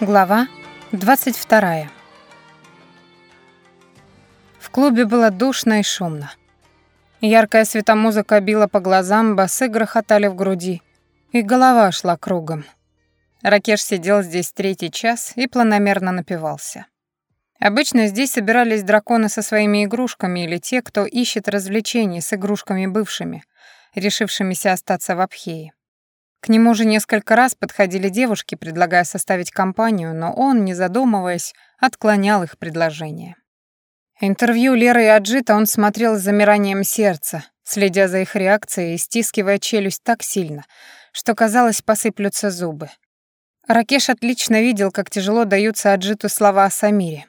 Глава 22. В клубе было душно и шумно. Яркая светомузыка била по глазам, басы грохотали в груди, и голова шла кругом. Ракеш сидел здесь третий час и планомерно напивался. Обычно здесь собирались драконы со своими игрушками или те, кто ищет развлечений с игрушками бывшими, решившимися остаться в Абхее. К нему же несколько раз подходили девушки, предлагая составить компанию, но он, не задумываясь, отклонял их предложения. Интервью Леры и Аджита он смотрел с замиранием сердца, следя за их реакцией и стискивая челюсть так сильно, что, казалось, посыплются зубы. Ракеш отлично видел, как тяжело даются Аджиту слова о Самире,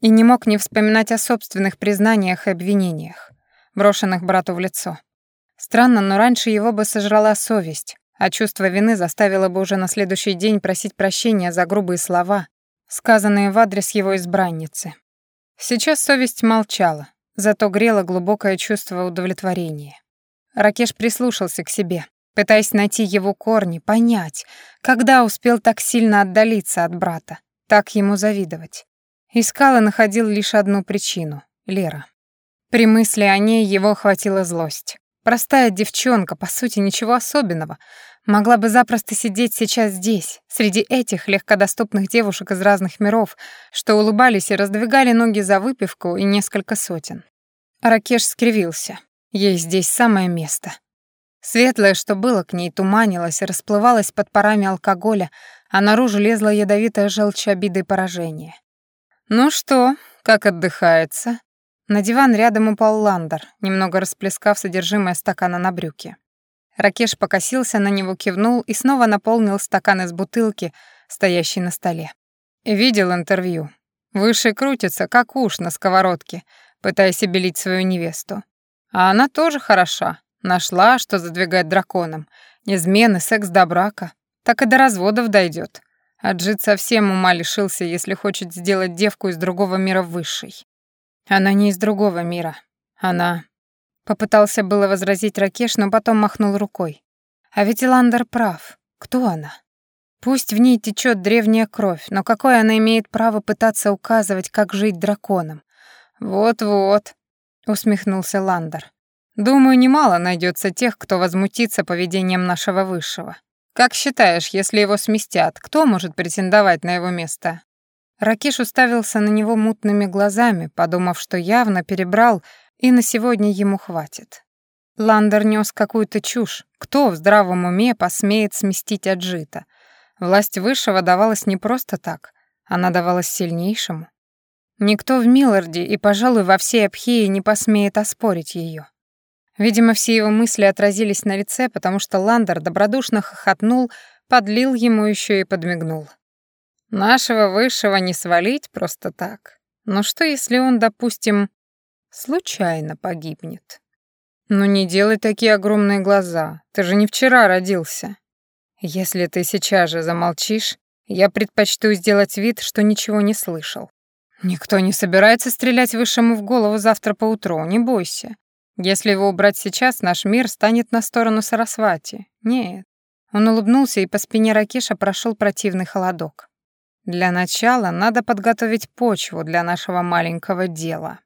и не мог не вспоминать о собственных признаниях и обвинениях, брошенных брату в лицо. Странно, но раньше его бы сожрала совесть, а чувство вины заставило бы уже на следующий день просить прощения за грубые слова, сказанные в адрес его избранницы. Сейчас совесть молчала, зато грело глубокое чувство удовлетворения. Ракеш прислушался к себе, пытаясь найти его корни, понять, когда успел так сильно отдалиться от брата, так ему завидовать. Искал и находил лишь одну причину — Лера. При мысли о ней его охватила злость. Простая девчонка, по сути, ничего особенного. Могла бы запросто сидеть сейчас здесь, среди этих легкодоступных девушек из разных миров, что улыбались и раздвигали ноги за выпивку и несколько сотен. Ракеш скривился. Ей здесь самое место. Светлое, что было к ней, туманилось и расплывалось под парами алкоголя, а наружу лезла ядовитая желчь обиды и поражения. «Ну что, как отдыхается?» На диван рядом упал Ландер, немного расплескав содержимое стакана на брюки. Ракеш покосился на него, кивнул и снова наполнил стакан из бутылки, стоящей на столе. Видел интервью. Выше крутится, как уж на сковородке, пытаясь обелить свою невесту. А она тоже хороша. Нашла, что задвигать драконом. Измены, секс до брака. Так и до разводов дойдет. А Джит совсем ума лишился, если хочет сделать девку из другого мира высшей. Она не из другого мира. Она... Попытался было возразить Ракеш, но потом махнул рукой. А ведь Иландер прав. Кто она? Пусть в ней течет древняя кровь, но какое она имеет право пытаться указывать, как жить драконом? Вот-вот, усмехнулся Ландер. Думаю, немало найдется тех, кто возмутится поведением нашего высшего. Как считаешь, если его сместят, кто может претендовать на его место? Ракиш уставился на него мутными глазами, подумав, что явно перебрал, и на сегодня ему хватит. Ландер нес какую-то чушь. Кто в здравом уме посмеет сместить Аджита? Власть Высшего давалась не просто так, она давалась сильнейшему. Никто в Милларде и, пожалуй, во всей Абхее не посмеет оспорить ее. Видимо, все его мысли отразились на лице, потому что Ландер добродушно хохотнул, подлил ему еще и подмигнул. Нашего высшего не свалить просто так. Но что, если он, допустим, случайно погибнет? Ну не делай такие огромные глаза. Ты же не вчера родился. Если ты сейчас же замолчишь, я предпочту сделать вид, что ничего не слышал. Никто не собирается стрелять высшему в голову завтра поутру, не бойся. Если его убрать сейчас, наш мир станет на сторону Сарасвати. Нет. Он улыбнулся, и по спине Ракеша прошел противный холодок. Для начала надо подготовить почву для нашего маленького дела.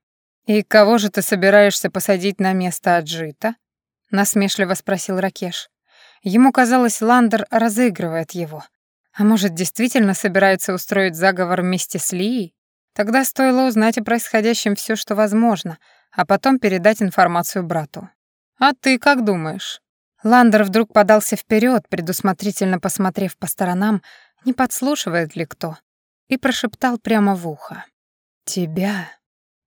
И кого же ты собираешься посадить на место Аджита? насмешливо спросил Ракеш. Ему казалось, Ландер разыгрывает его. А может, действительно собирается устроить заговор вместе с Лией? Тогда стоило узнать о происходящем все, что возможно, а потом передать информацию брату. А ты как думаешь? Ландер вдруг подался вперед, предусмотрительно посмотрев по сторонам, не подслушивает ли кто, и прошептал прямо в ухо. «Тебя».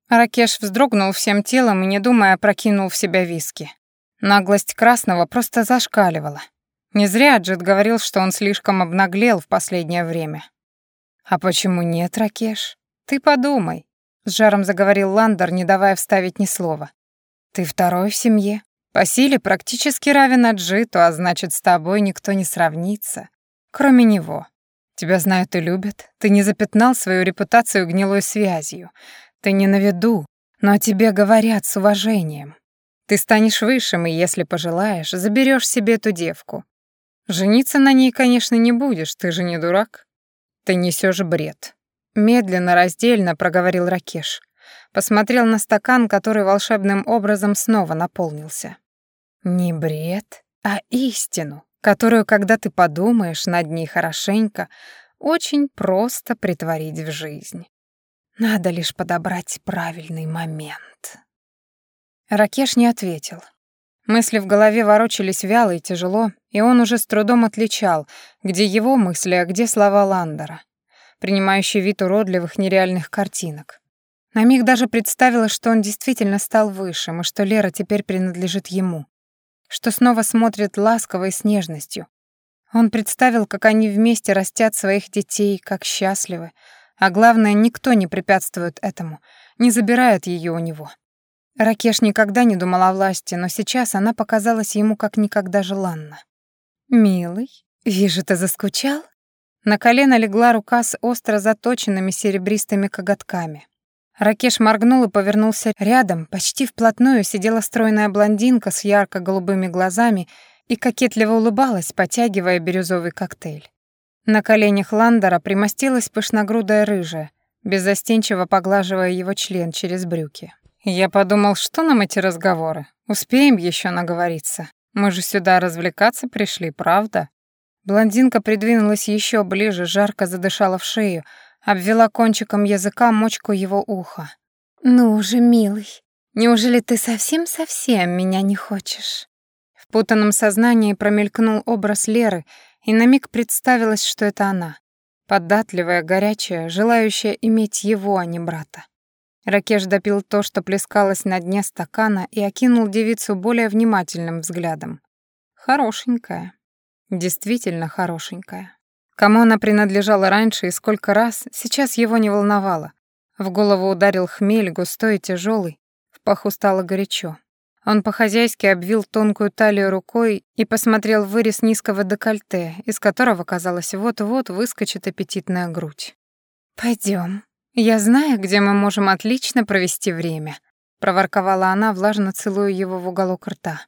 Ракеш вздрогнул всем телом и, не думая, прокинул в себя виски. Наглость Красного просто зашкаливала. Не зря Джет говорил, что он слишком обнаглел в последнее время. «А почему нет, Ракеш? Ты подумай», — с жаром заговорил Ландер, не давая вставить ни слова. «Ты второй в семье. По силе практически равен Аджиту, а значит, с тобой никто не сравнится, кроме него. Тебя знают и любят. Ты не запятнал свою репутацию гнилой связью. Ты не на виду, но о тебе говорят с уважением. Ты станешь высшим, и если пожелаешь, заберешь себе эту девку. Жениться на ней, конечно, не будешь, ты же не дурак. Ты несешь бред. Медленно, раздельно проговорил Ракеш. Посмотрел на стакан, который волшебным образом снова наполнился. Не бред, а истину, которую, когда ты подумаешь над ней хорошенько, очень просто притворить в жизнь. Надо лишь подобрать правильный момент. Ракеш не ответил. Мысли в голове ворочались вяло и тяжело, и он уже с трудом отличал, где его мысли, а где слова Ландера, принимающие вид уродливых нереальных картинок. На миг даже представилось, что он действительно стал высшим, и что Лера теперь принадлежит ему, что снова смотрит ласково и с нежностью. Он представил, как они вместе растят своих детей, как счастливы, а главное, никто не препятствует этому, не забирает ее у него. Ракеш никогда не думал о власти, но сейчас она показалась ему как никогда желанна. «Милый, вижу, ты заскучал?» На колено легла рука с остро заточенными серебристыми коготками. Ракеш моргнул и повернулся рядом, почти вплотную сидела стройная блондинка с ярко-голубыми глазами и кокетливо улыбалась, потягивая бирюзовый коктейль. На коленях Ландера примостилась пышногрудая рыжая, беззастенчиво поглаживая его член через брюки. Я подумал, что нам эти разговоры? Успеем еще наговориться. Мы же сюда развлекаться пришли, правда? Блондинка придвинулась еще ближе, жарко задышала в шею, обвела кончиком языка мочку его уха. «Ну уже, милый, неужели ты совсем-совсем меня не хочешь?» В путанном сознании промелькнул образ Леры, и на миг представилось, что это она. Податливая, горячая, желающая иметь его, а не брата. Ракеш допил то, что плескалось на дне стакана, и окинул девицу более внимательным взглядом. Хорошенькая. Действительно хорошенькая. Кому она принадлежала раньше и сколько раз, сейчас его не волновало. В голову ударил хмель, густой и тяжелый, в паху стало горячо. Он по-хозяйски обвил тонкую талию рукой и посмотрел в вырез низкого декольте, из которого, казалось, вот-вот выскочит аппетитная грудь. Пойдем, «Я знаю, где мы можем отлично провести время», — проворковала она, влажно целуя его в уголок рта.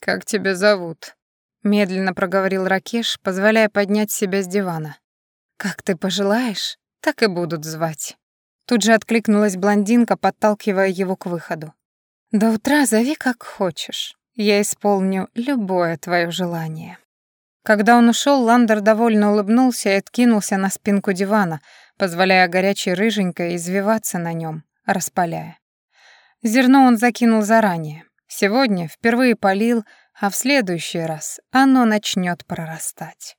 «Как тебя зовут?» — медленно проговорил Ракеш, позволяя поднять себя с дивана. «Как ты пожелаешь, так и будут звать». Тут же откликнулась блондинка, подталкивая его к выходу. «До утра зови как хочешь. Я исполню любое твое желание». Когда он ушел, Ландер довольно улыбнулся и откинулся на спинку дивана, позволяя горячей рыженькой извиваться на нем, распаляя. Зерно он закинул заранее. Сегодня впервые полил, а в следующий раз оно начнет прорастать.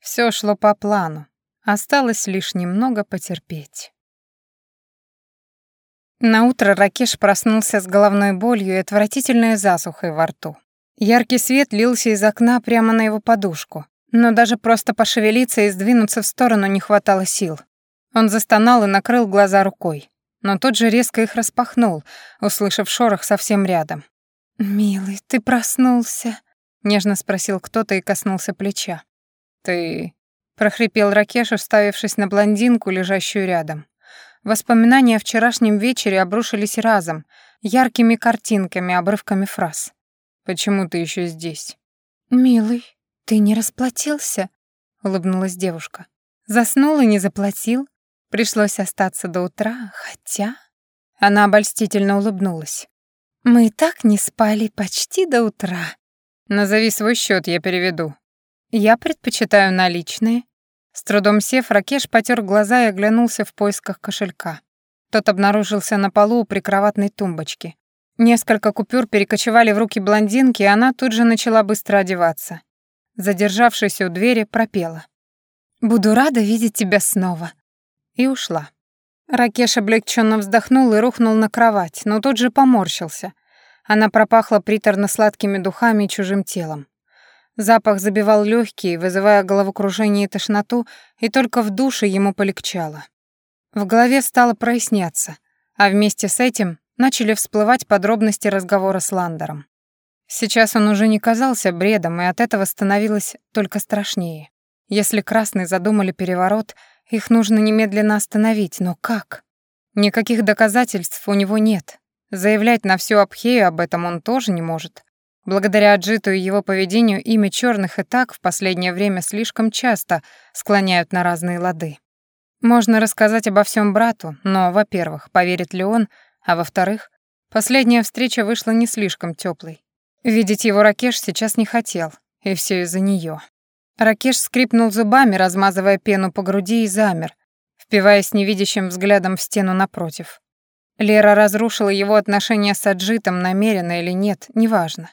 Все шло по плану. Осталось лишь немного потерпеть. На утро Ракеш проснулся с головной болью и отвратительной засухой во рту. Яркий свет лился из окна прямо на его подушку, но даже просто пошевелиться и сдвинуться в сторону не хватало сил. Он застонал и накрыл глаза рукой, но тут же резко их распахнул, услышав шорох совсем рядом. «Милый, ты проснулся?» — нежно спросил кто-то и коснулся плеча. «Ты...» — прохрипел Ракеш, уставившись на блондинку, лежащую рядом. Воспоминания о вчерашнем вечере обрушились разом, яркими картинками, обрывками фраз. «Почему ты еще здесь?» «Милый, ты не расплатился?» — улыбнулась девушка. «Заснул и не заплатил? Пришлось остаться до утра, хотя... Она обольстительно улыбнулась. Мы и так не спали почти до утра. Назови свой счет, я переведу. Я предпочитаю наличные. С трудом сев, Ракеш потер глаза и оглянулся в поисках кошелька. Тот обнаружился на полу у прикроватной тумбочки. Несколько купюр перекочевали в руки блондинки, и она тут же начала быстро одеваться. Задержавшись у двери, пропела. «Буду рада видеть тебя снова и ушла. Ракеш облегченно вздохнул и рухнул на кровать, но тут же поморщился. Она пропахла приторно-сладкими духами и чужим телом. Запах забивал легкие, вызывая головокружение и тошноту, и только в душе ему полегчало. В голове стало проясняться, а вместе с этим начали всплывать подробности разговора с Ландером. Сейчас он уже не казался бредом, и от этого становилось только страшнее. Если красные задумали переворот — их нужно немедленно остановить, но как? Никаких доказательств у него нет. Заявлять на всю Абхею об этом он тоже не может. Благодаря Аджиту и его поведению имя черных и так в последнее время слишком часто склоняют на разные лады. Можно рассказать обо всем брату, но, во-первых, поверит ли он, а во-вторых, последняя встреча вышла не слишком теплой. Видеть его Ракеш сейчас не хотел, и все из-за нее. Ракеш скрипнул зубами, размазывая пену по груди, и замер, впиваясь невидящим взглядом в стену напротив. Лера разрушила его отношения с Аджитом, намеренно или нет, неважно.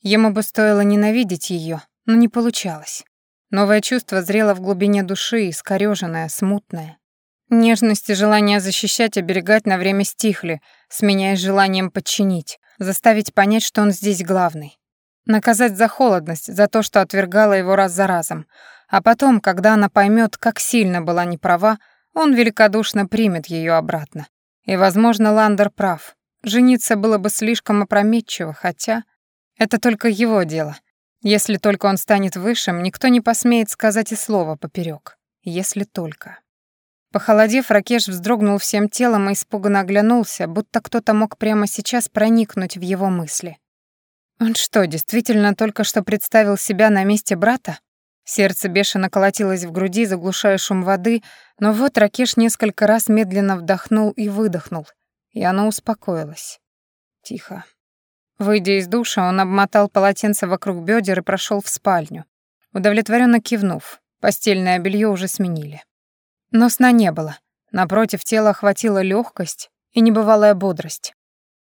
Ему бы стоило ненавидеть ее, но не получалось. Новое чувство зрело в глубине души, искорёженное, смутное. Нежность и желание защищать, оберегать на время стихли, сменяясь желанием подчинить, заставить понять, что он здесь главный. Наказать за холодность, за то, что отвергала его раз за разом. А потом, когда она поймет, как сильно была неправа, он великодушно примет ее обратно. И, возможно, Ландер прав. Жениться было бы слишком опрометчиво, хотя это только его дело. Если только он станет высшим, никто не посмеет сказать и слова поперек. Если только. Похолодев, Ракеш вздрогнул всем телом и испуганно оглянулся, будто кто-то мог прямо сейчас проникнуть в его мысли. Он что, действительно только что представил себя на месте брата? Сердце бешено колотилось в груди, заглушая шум воды, но вот Ракеш несколько раз медленно вдохнул и выдохнул, и оно успокоилось. Тихо. Выйдя из душа, он обмотал полотенце вокруг бедер и прошел в спальню. Удовлетворенно кивнув, постельное белье уже сменили. Но сна не было. Напротив, тело охватила легкость и небывалая бодрость.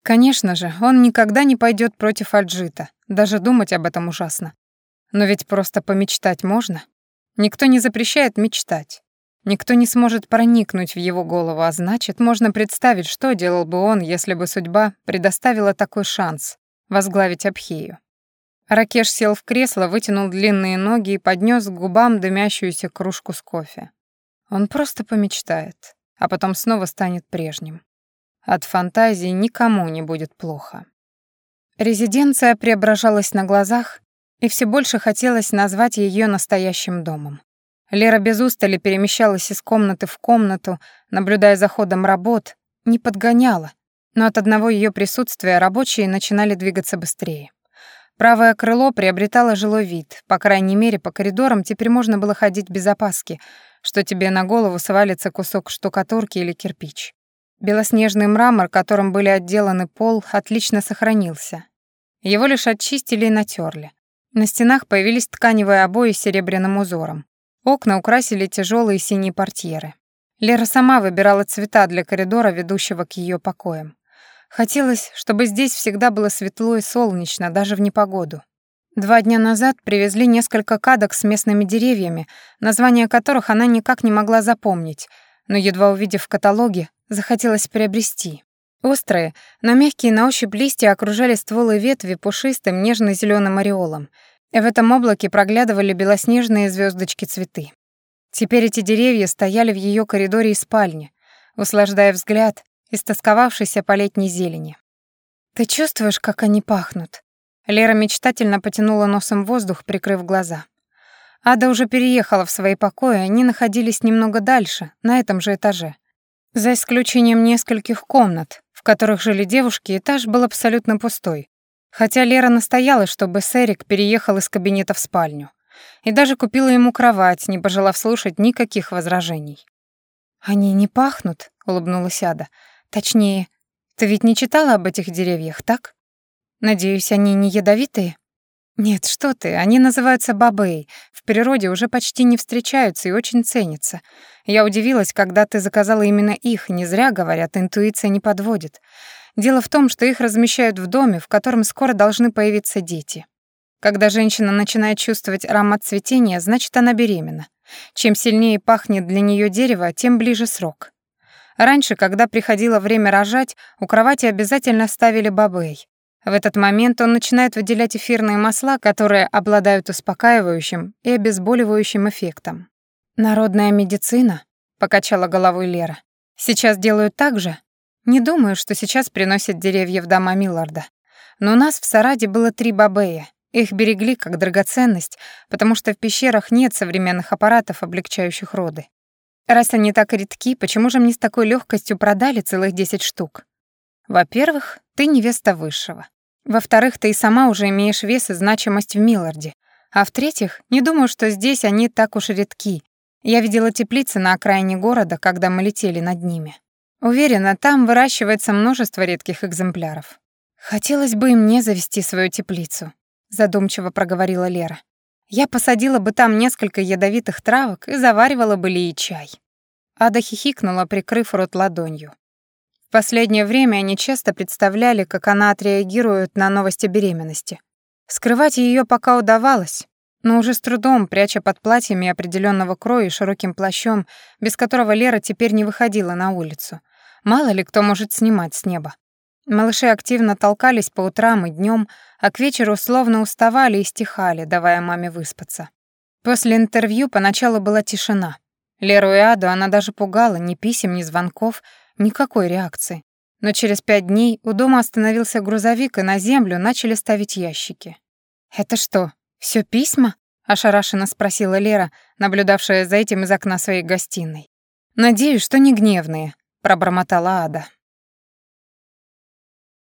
Конечно же, он никогда не пойдет против Аджита, даже думать об этом ужасно. Но ведь просто помечтать можно. Никто не запрещает мечтать. Никто не сможет проникнуть в его голову, а значит, можно представить, что делал бы он, если бы судьба предоставила такой шанс возглавить Абхею. Ракеш сел в кресло, вытянул длинные ноги и поднес к губам дымящуюся кружку с кофе. Он просто помечтает, а потом снова станет прежним. От фантазии никому не будет плохо. Резиденция преображалась на глазах, и все больше хотелось назвать ее настоящим домом. Лера без устали перемещалась из комнаты в комнату, наблюдая за ходом работ, не подгоняла, но от одного ее присутствия рабочие начинали двигаться быстрее. Правое крыло приобретало жилой вид, по крайней мере, по коридорам теперь можно было ходить без опаски, что тебе на голову свалится кусок штукатурки или кирпич. Белоснежный мрамор, которым были отделаны пол, отлично сохранился. Его лишь очистили и натерли. На стенах появились тканевые обои с серебряным узором. Окна украсили тяжелые синие портьеры. Лера сама выбирала цвета для коридора, ведущего к ее покоям. Хотелось, чтобы здесь всегда было светло и солнечно, даже в непогоду. Два дня назад привезли несколько кадок с местными деревьями, названия которых она никак не могла запомнить, но, едва увидев в каталоге, захотелось приобрести. Острые, но мягкие на ощупь листья окружали стволы ветви пушистым нежно зеленым ореолом, в этом облаке проглядывали белоснежные звездочки цветы. Теперь эти деревья стояли в ее коридоре и спальне, услаждая взгляд, истосковавшийся по летней зелени. «Ты чувствуешь, как они пахнут?» Лера мечтательно потянула носом воздух, прикрыв глаза. Ада уже переехала в свои покои, они находились немного дальше, на этом же этаже. За исключением нескольких комнат, которых жили девушки, этаж был абсолютно пустой. Хотя Лера настояла, чтобы Сэрик переехал из кабинета в спальню. И даже купила ему кровать, не пожелав слушать никаких возражений. «Они не пахнут?» — улыбнулась Ада. «Точнее, ты ведь не читала об этих деревьях, так? Надеюсь, они не ядовитые?» «Нет, что ты, они называются бабей. В природе уже почти не встречаются и очень ценятся. Я удивилась, когда ты заказала именно их. Не зря, говорят, интуиция не подводит. Дело в том, что их размещают в доме, в котором скоро должны появиться дети. Когда женщина начинает чувствовать аромат цветения, значит, она беременна. Чем сильнее пахнет для нее дерево, тем ближе срок. Раньше, когда приходило время рожать, у кровати обязательно ставили бабей. В этот момент он начинает выделять эфирные масла, которые обладают успокаивающим и обезболивающим эффектом. «Народная медицина?» — покачала головой Лера. «Сейчас делают так же? Не думаю, что сейчас приносят деревья в дома Милларда. Но у нас в Сараде было три бабея. Их берегли как драгоценность, потому что в пещерах нет современных аппаратов, облегчающих роды. Раз они так редки, почему же мне с такой легкостью продали целых десять штук? Во-первых, ты невеста высшего. Во-вторых, ты и сама уже имеешь вес и значимость в Милларде. А в-третьих, не думаю, что здесь они так уж редки. Я видела теплицы на окраине города, когда мы летели над ними. Уверена, там выращивается множество редких экземпляров. Хотелось бы и мне завести свою теплицу, задумчиво проговорила Лера. Я посадила бы там несколько ядовитых травок и заваривала бы ли и чай. Ада хихикнула, прикрыв рот ладонью. Последнее время они часто представляли, как она отреагирует на новости беременности. Скрывать ее пока удавалось, но уже с трудом, пряча под платьями определенного кроя и широким плащом, без которого Лера теперь не выходила на улицу. Мало ли кто может снимать с неба. Малыши активно толкались по утрам и днем, а к вечеру словно уставали и стихали, давая маме выспаться. После интервью поначалу была тишина. Леру и Аду она даже пугала, ни писем, ни звонков, никакой реакции. Но через пять дней у дома остановился грузовик, и на землю начали ставить ящики. «Это что, все письма?» — ошарашенно спросила Лера, наблюдавшая за этим из окна своей гостиной. «Надеюсь, что не гневные», — пробормотала Ада.